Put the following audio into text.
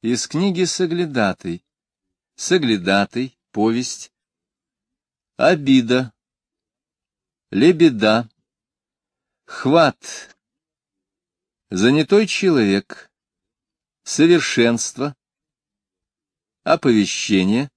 Из книги Соглядатый. Соглядатый. Повесть. Обида. Лебеда. Хват. Занятой человек. Совершенство. Оповещение.